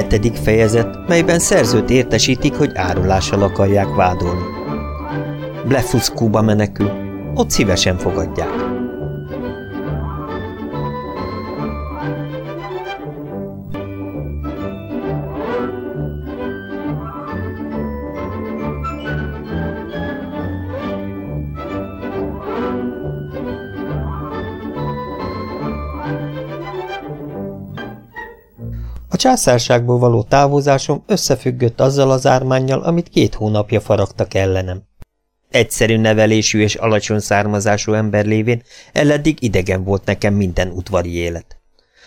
Hetedik fejezet, melyben szerzőt értesítik, hogy árulással akarják vádolni. Blefuszkúba menekül. Ott szívesen fogadják. Császárságból való távozásom összefüggött azzal az ármányjal, amit két hónapja faragtak ellenem. Egyszerű nevelésű és alacsony származású ember lévén eleddig idegen volt nekem minden udvari élet.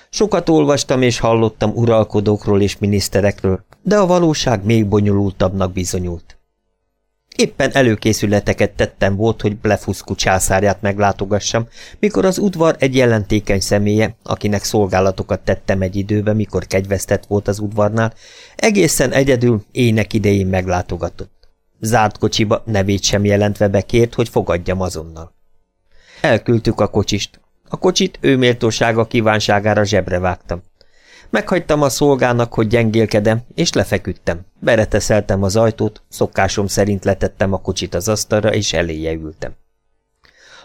Sokat olvastam és hallottam uralkodókról és miniszterekről, de a valóság még bonyolultabbnak bizonyult. Éppen előkészületeket tettem volt, hogy Blefuszku császárját meglátogassam, mikor az udvar egy jelentékeny személye, akinek szolgálatokat tettem egy időben, mikor kegyvesztett volt az udvarnál, egészen egyedül ének idején meglátogatott. Zárt kocsiba nevét sem jelentve bekért, hogy fogadjam azonnal. Elküldtük a kocsist. A kocsit ő méltósága kívánságára zsebre vágtam. Meghagytam a szolgának, hogy gyengélkedem, és lefeküdtem. Bereteszeltem az ajtót, szokásom szerint letettem a kocsit az asztalra, és eléje ültem.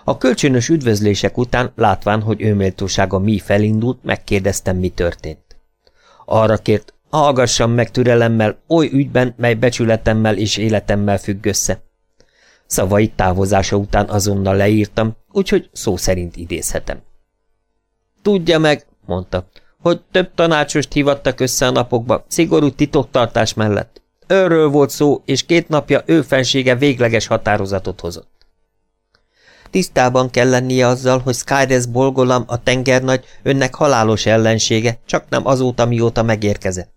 A kölcsönös üdvözlések után, látván, hogy őméltósága mi felindult, megkérdeztem, mi történt. Arra kért, hallgassam meg türelemmel oly ügyben, mely becsületemmel és életemmel függ össze. Szavait távozása után azonnal leírtam, úgyhogy szó szerint idézhetem. Tudja meg, mondta, hogy több tanácsost hívattak össze a napokba, szigorú titoktartás mellett. Őről volt szó, és két napja ő fensége végleges határozatot hozott. Tisztában kell lennie azzal, hogy Skyres Bolgolam a tengernagy önnek halálos ellensége, csak nem azóta, mióta megérkezett.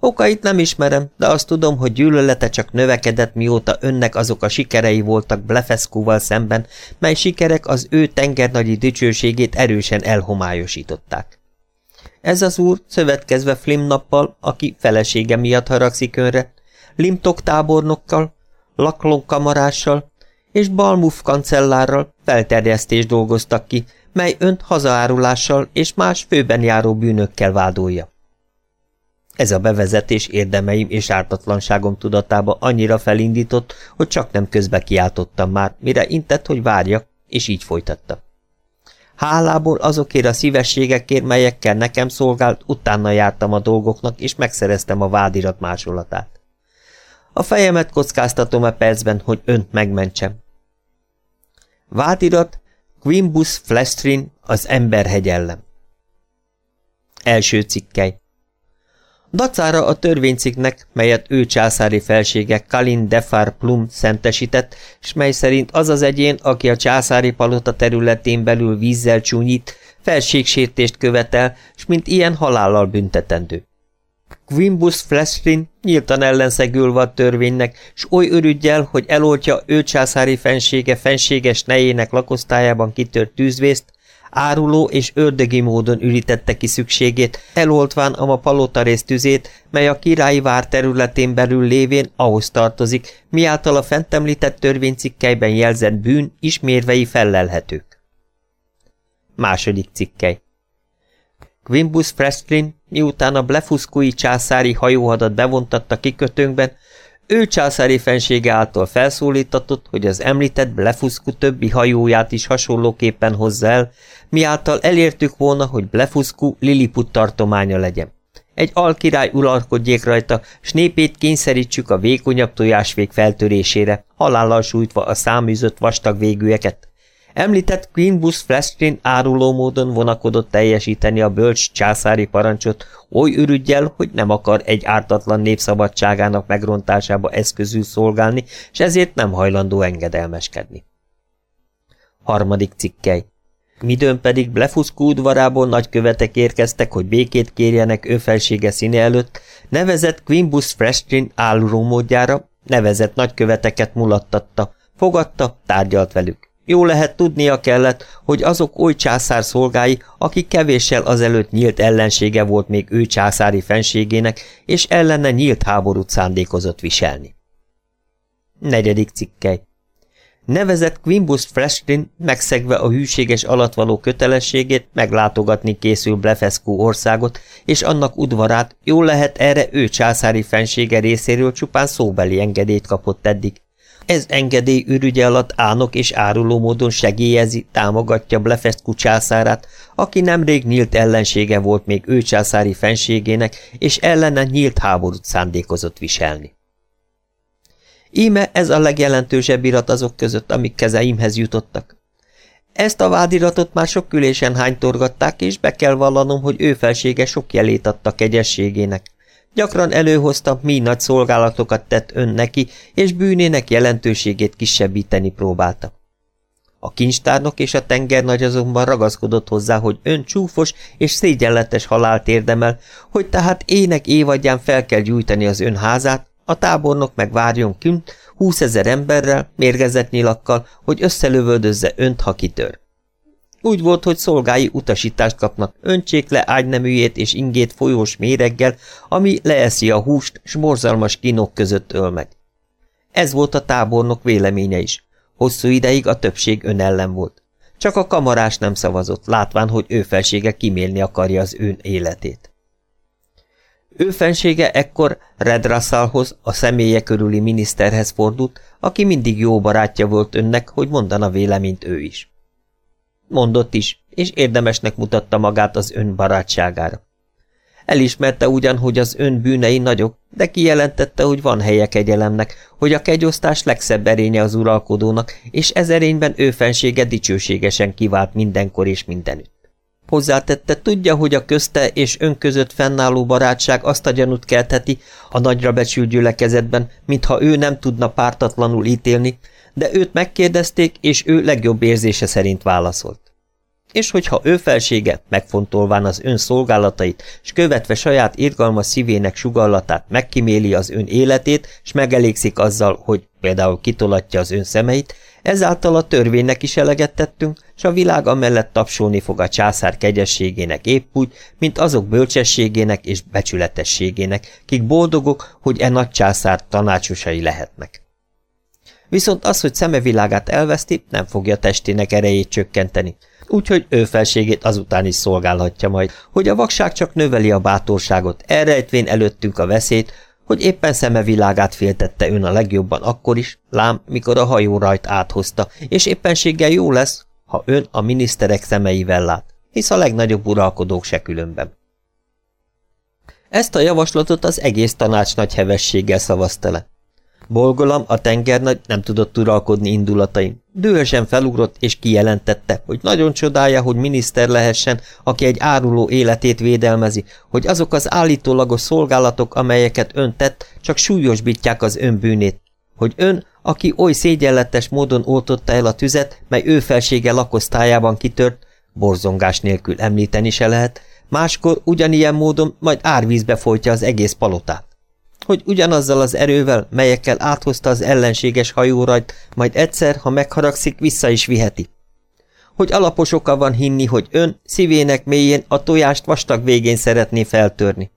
Okait nem ismerem, de azt tudom, hogy gyűlölete csak növekedett, mióta önnek azok a sikerei voltak Blefeszkúval szemben, mely sikerek az ő tengernagyi dicsőségét erősen elhomályosították. Ez az úr, szövetkezve Flimnappal, aki felesége miatt haragszik önre, Limtok tábornokkal, Laklon kamarással és Balmuf kancellárral felterjesztést dolgoztak ki, mely önt hazaárulással és más főben járó bűnökkel vádolja. Ez a bevezetés érdemeim és ártatlanságom tudatába annyira felindított, hogy csak nem közbe kiáltottam már, mire intett, hogy várjak, és így folytatta. Hálából azokért a szívességekért, melyekkel nekem szolgált, utána jártam a dolgoknak, és megszereztem a vádirat másolatát. A fejemet kockáztatom a percben, hogy önt megmentsem. Vádirat Quimbus Flestrin az emberhegyellem. Első cikkely Dacára a törvényciknek, melyet ő császári felsége Kalin Defar Plum szentesített, s mely szerint az az egyén, aki a császári palota területén belül vízzel csúnyít, felségsértést követel, s mint ilyen halállal büntetendő. Quimbus Flesrin nyíltan ellenszegülve a törvénynek, s oly örügyel, hogy eloltja ő császári fensége fenséges nejének lakosztályában kitört tűzvészt, áruló és ördögi módon ürítette ki szükségét, eloltván a palotarész tüzét, mely a királyi vár területén belül lévén ahhoz tartozik, miáltal a fent említett törvénycikkelyben jelzett bűn ismérvei fellelhetők. Második cikkely Quimbus Fresklin, miután a blefuszkui császári hajóhadat bevontatta kikötőnkben, ő császári fensége által felszólítatott, hogy az említett Blefuszku többi hajóját is hasonlóképpen hozza el, miáltal elértük volna, hogy Blefuszku Liliput tartománya legyen. Egy alkirály uralkodjék rajta, s népét kényszerítsük a vékonyabb tojásvég feltörésére, halállal sújtva a száműzött vastag végűeket. Említett Queenbus Flestrin áruló módon vonakodott teljesíteni a bölcs császári parancsot, oly ürügyel, hogy nem akar egy ártatlan népszabadságának megrontásába eszközül szolgálni, és ezért nem hajlandó engedelmeskedni. Harmadik cikkely Midőn pedig Blefuszkú udvarából nagykövetek érkeztek, hogy békét kérjenek ő felsége színe előtt, nevezett Quimbus Frestrin álló módjára, nevezett nagyköveteket mulattatta, fogadta, tárgyalt velük. Jó lehet tudnia kellett, hogy azok oly császár szolgái, akik kevéssel azelőtt nyílt ellensége volt még ő császári fenségének, és ellene nyílt háborút szándékozott viselni. Negyedik cikkely Nevezett Quimbus Freshtin megszegve a hűséges alatvaló kötelességét meglátogatni készül Blefescu országot, és annak udvarát jól lehet erre ő császári fensége részéről csupán szóbeli engedélyt kapott eddig. Ez engedély ürügye alatt ánok és áruló módon segélyezi, támogatja Blefescu császárát, aki nemrég nyílt ellensége volt még ő császári fenségének, és ellene nyílt háborút szándékozott viselni. Íme ez a legjelentősebb irat azok között, amik kezeimhez jutottak. Ezt a vádiratot már sok ülésen hánytorgatták, és be kell vallanom, hogy ő felsége sok jelét adta kegyességének. Gyakran előhozta, mi nagy szolgálatokat tett ön neki, és bűnének jelentőségét kisebbíteni próbálta. A kincstárnok és a tengernagy azonban ragaszkodott hozzá, hogy ön csúfos és szégyenletes halált érdemel, hogy tehát ének évadján fel kell gyújtani az ön házát, a tábornok meg várjon kint húszezer emberrel, mérgezett nyilakkal, hogy összelövöldözze önt, ha kitör. Úgy volt, hogy szolgái utasítást kapnak, öntsék le ágyneműjét és ingét folyós méreggel, ami leeszi a húst, s borzalmas kínok között öl meg. Ez volt a tábornok véleménye is. Hosszú ideig a többség ön ellen volt. Csak a kamarás nem szavazott, látván, hogy ő felsége kimélni akarja az ön életét. Ő fensége ekkor Red Russellhoz, a személye körüli miniszterhez fordult, aki mindig jó barátja volt önnek, hogy mondana véleményt ő is. Mondott is, és érdemesnek mutatta magát az ön barátságára. Elismerte ugyan, hogy az ön bűnei nagyok, de kijelentette, hogy van helye kegyelemnek, hogy a kegyosztás legszebb erénye az uralkodónak, és ez erényben ő fensége dicsőségesen kivált mindenkor és mindenütt. Hozzátette, tudja, hogy a közte és ön között fennálló barátság azt a gyanút keltheti a nagyra becsült gyülekezetben, mintha ő nem tudna pártatlanul ítélni, de őt megkérdezték, és ő legjobb érzése szerint válaszolt. És hogyha ő felsége, megfontolván az ön szolgálatait, s követve saját irgalmas szívének sugallatát megkiméli az ön életét, s megelégszik azzal, hogy például kitolatja az ön szemeit, ezáltal a törvénynek is eleget tettünk, s a világ amellett tapsolni fog a császár kegyességének épp úgy, mint azok bölcsességének és becsületességének, kik boldogok, hogy e nagy császár tanácsosai lehetnek. Viszont az, hogy szemevilágát elveszti, nem fogja testének erejét csökkenteni, úgyhogy ő felségét azután is szolgálhatja majd, hogy a vakság csak növeli a bátorságot, elrejtvén előttünk a veszélyt, hogy éppen szemevilágát féltette ön a legjobban akkor is, lám, mikor a hajó rajt áthozta, és éppenséggel jó lesz, ha ön a miniszterek szemeivel lát, hisz a legnagyobb uralkodók se különben. Ezt a javaslatot az egész tanács nagy hevességgel szavazta le. Bolgolam, a tengernagy nem tudott uralkodni indulataim. Dühösen felugrott és kijelentette, hogy nagyon csodálja, hogy miniszter lehessen, aki egy áruló életét védelmezi, hogy azok az állítólagos szolgálatok, amelyeket ön tett, csak súlyosbítják az ön bűnét, hogy ön, aki oly szégyenletes módon oltotta el a tüzet, mely ő felsége lakosztályában kitört, borzongás nélkül említeni se lehet, máskor ugyanilyen módon majd árvízbe folytja az egész palotát hogy ugyanazzal az erővel, melyekkel áthozta az ellenséges hajórajt, majd egyszer, ha megharagszik, vissza is viheti. Hogy alapos oka van hinni, hogy ön szívének mélyén a tojást vastag végén szeretné feltörni.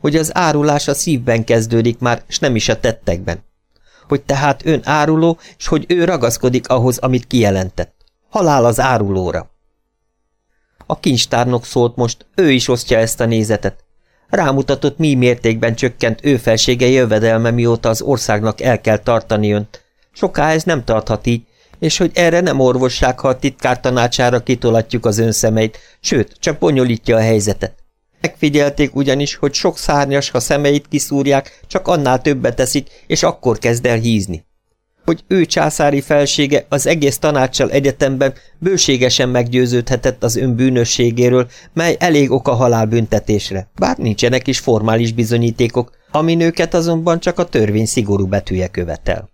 Hogy az árulás a szívben kezdődik már, s nem is a tettekben. Hogy tehát ön áruló, és hogy ő ragaszkodik ahhoz, amit kijelentett. Halál az árulóra. A kincstárnok szólt most, ő is osztja ezt a nézetet, Rámutatott, mi mértékben csökkent ő felsége jövedelme, mióta az országnak el kell tartani önt. Soká ez nem tarthat így, és hogy erre nem orvosság, ha a titkár tanácsára kitolatjuk az ön szemeit, sőt, csak bonyolítja a helyzetet. Megfigyelték ugyanis, hogy sok szárnyas, ha szemeit kiszúrják, csak annál többet teszik, és akkor kezd el hízni hogy ő császári felsége az egész tanácssal egyetemben bőségesen meggyőződhetett az ön bűnösségéről, mely elég ok a halálbüntetésre, bár nincsenek is formális bizonyítékok, amin őket azonban csak a törvény szigorú betűje követel.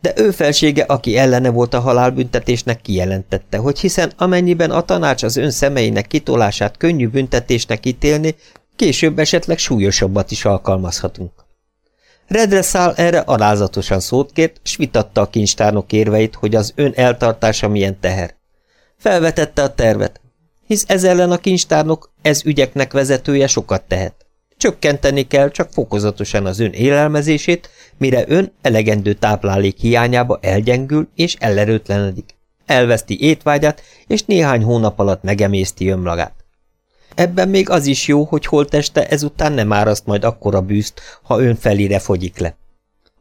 De ő felsége, aki ellene volt a halálbüntetésnek, kijelentette, hogy hiszen amennyiben a tanács az ön szemeinek kitolását könnyű büntetésnek ítélni, később esetleg súlyosabbat is alkalmazhatunk. Redreszál erre alázatosan szót kért, s vitatta a kincstárnok érveit, hogy az ön eltartása milyen teher. Felvetette a tervet, hisz ez ellen a kincstárnok, ez ügyeknek vezetője sokat tehet. Csökkenteni kell csak fokozatosan az ön élelmezését, mire ön elegendő táplálék hiányába elgyengül és ellerőtlenedik. Elveszti étvágyát, és néhány hónap alatt megemészti önmagát. Ebben még az is jó, hogy holteste ezután nem áraszt majd akkora bűzt, ha ön felére fogyik le.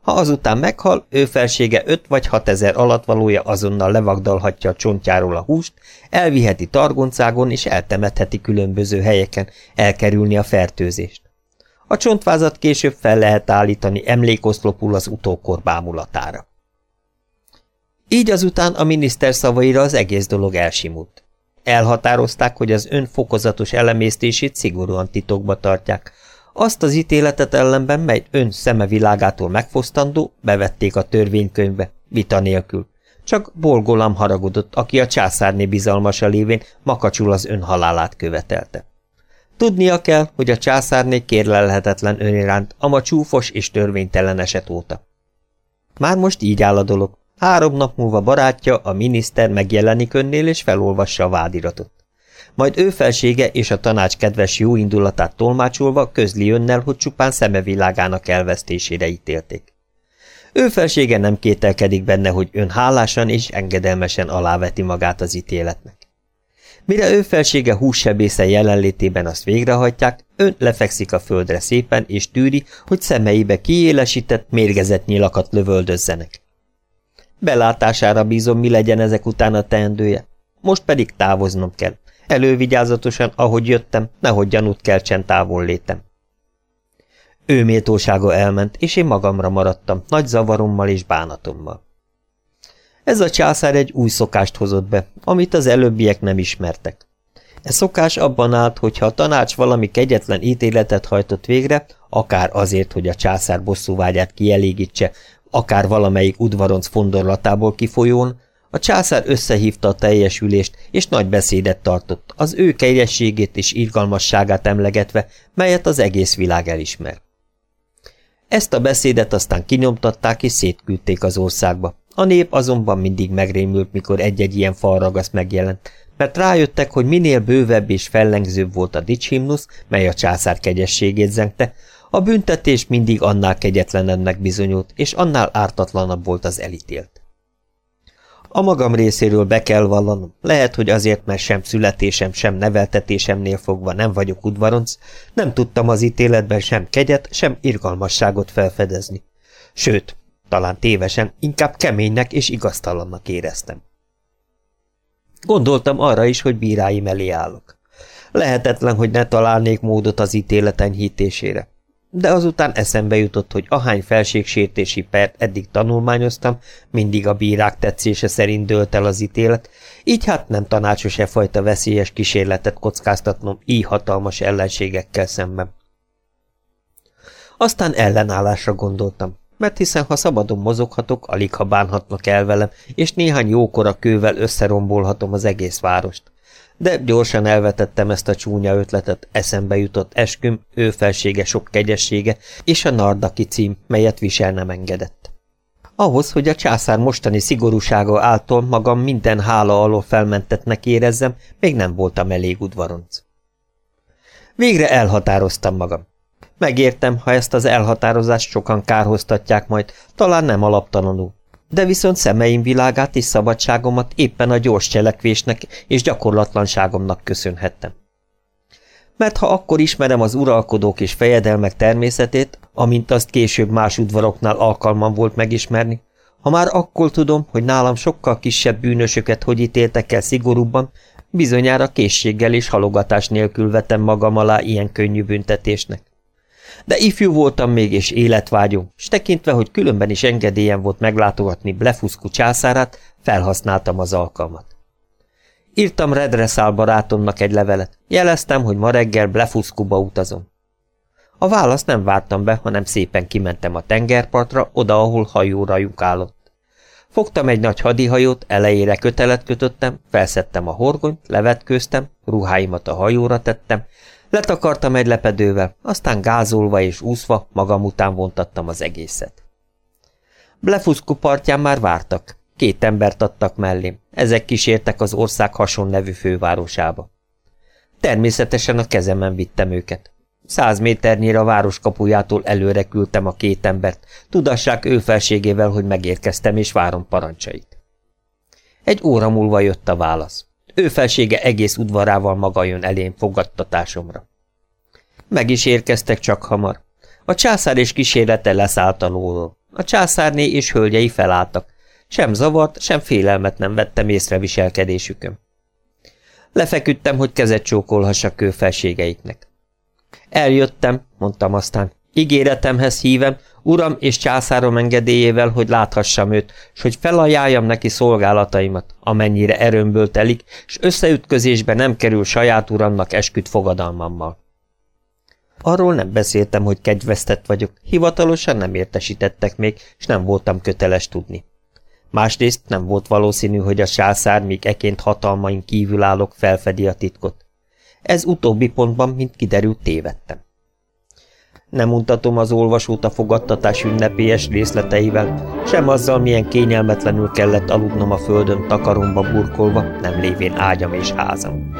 Ha azután meghal, ő felsége öt vagy hat ezer alatvalója azonnal levagdalhatja a csontjáról a húst, elviheti targoncágon és eltemetheti különböző helyeken, elkerülni a fertőzést. A csontvázat később fel lehet állítani emlékoszlopul az utókor bámulatára. Így azután a miniszter szavaira az egész dolog elsimult. Elhatározták, hogy az ön fokozatos elemésztését szigorúan titokba tartják, azt az ítéletet ellenben, mely ön szeme világától megfosztandó, bevették a törvénykönyvbe, vita nélkül. Csak Bolgolam haragudott, aki a császárné bizalmasa lévén makacsul az ön halálát követelte. Tudnia kell, hogy a császárné kérlelhetetlen ön iránt, ama csúfos és törvénytelen eset óta. Már most így áll a dolog. Három nap múlva barátja, a miniszter megjelenik önnél és felolvassa a vádiratot majd ő felsége és a tanács kedves jó indulatát tolmácsolva közli önnel, hogy csupán szemevilágának elvesztésére ítélték. Ő felsége nem kételkedik benne, hogy ön hálásan és engedelmesen aláveti magát az ítéletnek. Mire ő felsége hússebésze jelenlétében azt végrehajtják, ön lefekszik a földre szépen, és tűri, hogy szemeibe kiélesített, mérgezett nyilakat lövöldözzenek. Belátására bízom, mi legyen ezek után a teendője. Most pedig távoznom kell. Elővigyázatosan, ahogy jöttem, nehogy gyanút keltsen távol létem. Ő méltósága elment, és én magamra maradtam, nagy zavarommal és bánatommal. Ez a császár egy új szokást hozott be, amit az előbbiek nem ismertek. E szokás abban állt, hogy ha a tanács valami kegyetlen ítéletet hajtott végre, akár azért, hogy a császár bosszúvágyát kielégítse, akár valamelyik udvaronc fondorlatából kifolyón, a császár összehívta a teljesülést, és nagy beszédet tartott, az ő kegyességét és irgalmasságát emlegetve, melyet az egész világ elismer. Ezt a beszédet aztán kinyomtatták és szétküldték az országba. A nép azonban mindig megrémült, mikor egy-egy ilyen falragasz megjelent, mert rájöttek, hogy minél bővebb és fellengzőbb volt a dicshimnusz, mely a császár kegyességét zengte, a büntetés mindig annál kegyetlenebbnek bizonyult, és annál ártatlanabb volt az elítélt. A magam részéről be kell vallanom, lehet, hogy azért, mert sem születésem, sem neveltetésemnél fogva nem vagyok udvaronc, nem tudtam az ítéletben sem kegyet, sem irgalmasságot felfedezni. Sőt, talán tévesen, inkább keménynek és igaztalannak éreztem. Gondoltam arra is, hogy bíráim elé állok. Lehetetlen, hogy ne találnék módot az ítélet enyhítésére de azután eszembe jutott, hogy ahány felségsértési pert eddig tanulmányoztam, mindig a bírák tetszése szerint dőlt el az ítélet, így hát nem tanácsos e fajta veszélyes kísérletet kockáztatnom így hatalmas ellenségekkel szemben. Aztán ellenállásra gondoltam, mert hiszen ha szabadon mozoghatok, alig ha bánhatnak el velem, és néhány jókora kővel összerombolhatom az egész várost de gyorsan elvetettem ezt a csúnya ötletet, eszembe jutott esküm, ő felsége sok kegyessége, és a Nardaki cím, melyet visel nem engedett. Ahhoz, hogy a császár mostani szigorúsága által magam minden hála alól felmentetnek érezzem, még nem voltam elég udvaronc. Végre elhatároztam magam. Megértem, ha ezt az elhatározást sokan kárhoztatják majd, talán nem alaptalanul de viszont szemeim világát és szabadságomat éppen a gyors cselekvésnek és gyakorlatlanságomnak köszönhettem. Mert ha akkor ismerem az uralkodók és fejedelmek természetét, amint azt később más udvaroknál alkalmam volt megismerni, ha már akkor tudom, hogy nálam sokkal kisebb bűnösöket hogy ítéltek el szigorúbban, bizonyára készséggel és halogatás nélkül vetem magam alá ilyen könnyű büntetésnek. De ifjú voltam még és életvágyó, s tekintve, hogy különben is engedélyen volt meglátogatni Blefuszku császárát, felhasználtam az alkalmat. Írtam Redreszál barátomnak egy levelet, jeleztem, hogy ma reggel Blefuszkuba utazom. A választ nem vártam be, hanem szépen kimentem a tengerpartra, oda, ahol hajóra állott. Fogtam egy nagy hadihajót, elejére kötelet kötöttem, felszedtem a horgonyt, levetkőztem, ruháimat a hajóra tettem, Letakartam egy lepedővel, aztán gázolva és úszva magam után vontattam az egészet. Blefuszku partján már vártak. Két embert adtak mellém. Ezek kísértek az ország hason nevű fővárosába. Természetesen a kezemen vittem őket. Száz méternyire a város kapujától előre küldtem a két embert, tudassák ő felségével, hogy megérkeztem, és várom parancsait. Egy óra múlva jött a válasz. Ő felsége egész udvarával maga jön elém fogadtatásomra. Meg is érkeztek csak hamar. A császár és kísérlete leszállt a lóról. A császárné és hölgyei felálltak. Sem zavart, sem félelmet nem vettem észre viselkedésükön. Lefeküdtem, hogy kezet csókolhassak kőfelségeiknek. Eljöttem, mondtam aztán. Ígéretemhez hívem, uram és császárom engedélyével, hogy láthassam őt, s hogy felajánljam neki szolgálataimat, amennyire erőmből telik, s összeütközésbe nem kerül saját uramnak esküdt fogadalmammal. Arról nem beszéltem, hogy kegyvesztett vagyok, hivatalosan nem értesítettek még, és nem voltam köteles tudni. Másrészt nem volt valószínű, hogy a sászár, míg eként hatalmain kívül állok, felfedi a titkot. Ez utóbbi pontban, mint kiderült, tévedtem. Nem mutatom az olvasót a fogadtatás ünnepélyes részleteivel, sem azzal, milyen kényelmetlenül kellett aludnom a földön takaromba burkolva, nem lévén ágyam és házam.